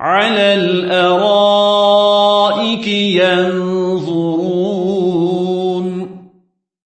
على الأرائك ينظرون